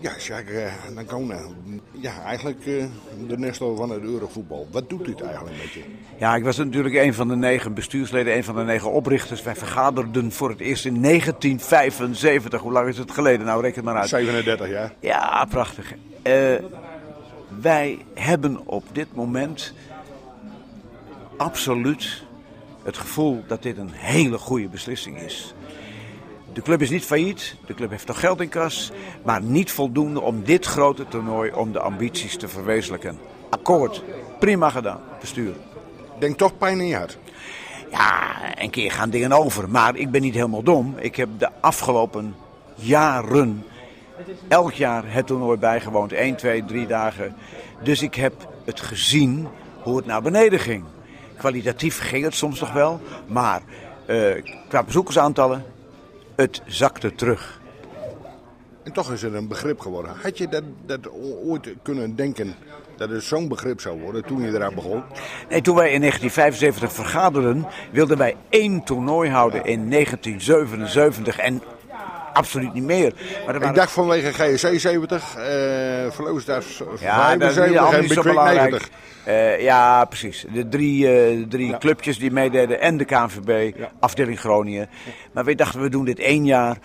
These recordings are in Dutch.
Ja, Jacques uh, Nancona. Ja, eigenlijk uh, de Nestor van het Eurovoetbal. Wat doet dit eigenlijk met je? Ja, ik was natuurlijk een van de negen bestuursleden, een van de negen oprichters. Wij vergaderden voor het eerst in 1975. Hoe lang is het geleden? Nou, reken maar uit. 37 jaar. Ja, prachtig. Uh, wij hebben op dit moment absoluut het gevoel dat dit een hele goede beslissing is. De club is niet failliet, de club heeft nog geld in kas, maar niet voldoende om dit grote toernooi, om de ambities te verwezenlijken. Akkoord, prima gedaan, bestuur. Denk toch pijn in je hart? Ja, een keer gaan dingen over, maar ik ben niet helemaal dom. Ik heb de afgelopen jaren elk jaar het toernooi bijgewoond, 1, 2, 3 dagen. Dus ik heb het gezien hoe het naar beneden ging. Kwalitatief ging het soms nog wel, maar uh, qua bezoekersaantallen, het zakte terug. En toch is het een begrip geworden. Had je dat, dat ooit kunnen denken dat het zo'n begrip zou worden toen je eraan begon? Nee, toen wij in 1975 vergaderden, wilden wij één toernooi houden in 1977. En absoluut niet meer. Maar Ik dacht vanwege GSC 70, uh, Verloosdags ja, 75 en Bekwik 90. Uh, ja, precies. De drie, uh, drie ja. clubjes die meededen en de KNVB, ja. afdeling Groningen. Maar we dachten, we doen dit één jaar.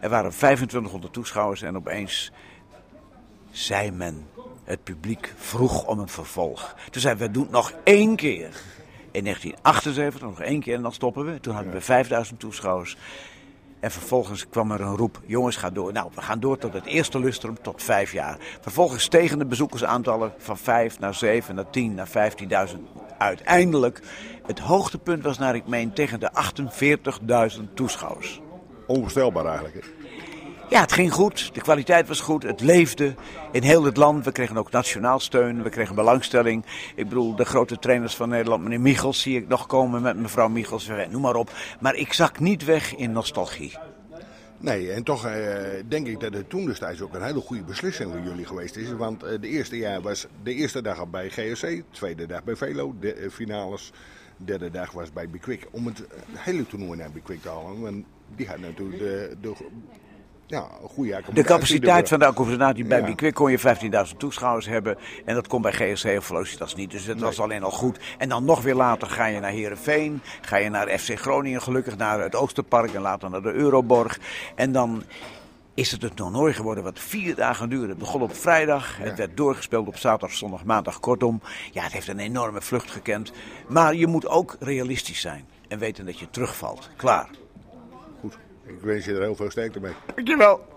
Er waren 2500 toeschouwers en opeens zei men, het publiek vroeg om een vervolg. Toen zeiden we, we doen het nog één keer. In 1978 nog één keer en dan stoppen we. Toen hadden we 5000 toeschouwers. En vervolgens kwam er een roep: jongens, ga door. Nou, we gaan door tot het eerste lustrum, tot vijf jaar. Vervolgens stegen de bezoekersaantallen van 5 naar 7, naar 10, naar 15.000. Uiteindelijk, het hoogtepunt was naar ik meen tegen de 48.000 toeschouwers. Onvoorstelbaar eigenlijk. Ja, het ging goed. De kwaliteit was goed. Het leefde in heel het land. We kregen ook nationaal steun. We kregen belangstelling. Ik bedoel, de grote trainers van Nederland, meneer Michels, zie ik nog komen met mevrouw Michels. Noem maar op. Maar ik zak niet weg in nostalgie. Nee, en toch eh, denk ik dat het toen destijds ook een hele goede beslissing voor jullie geweest is. Want eh, de eerste jaar was de eerste dag bij GSC, tweede dag bij Velo, de finales. Derde dag was bij Bikwik. Om het hele toernooi naar Bikwik te halen. Want die had natuurlijk de, de ja, een goede De capaciteit van de accommodatie bij ja. Bikwik kon je 15.000 toeschouwers hebben. En dat kon bij GSC of Velocitas niet. Dus dat nee. was alleen al goed. En dan nog weer later ga je naar Herenveen. Ga je naar FC Groningen, gelukkig naar het Oosterpark. En later naar de Euroborg. En dan is het een toernooi geworden wat vier dagen duurde. Het begon op vrijdag, het werd doorgespeeld op zaterdag, zondag, maandag. Kortom, ja, het heeft een enorme vlucht gekend. Maar je moet ook realistisch zijn en weten dat je terugvalt. Klaar. Ik wens je er heel veel sterkte mee. Dankjewel.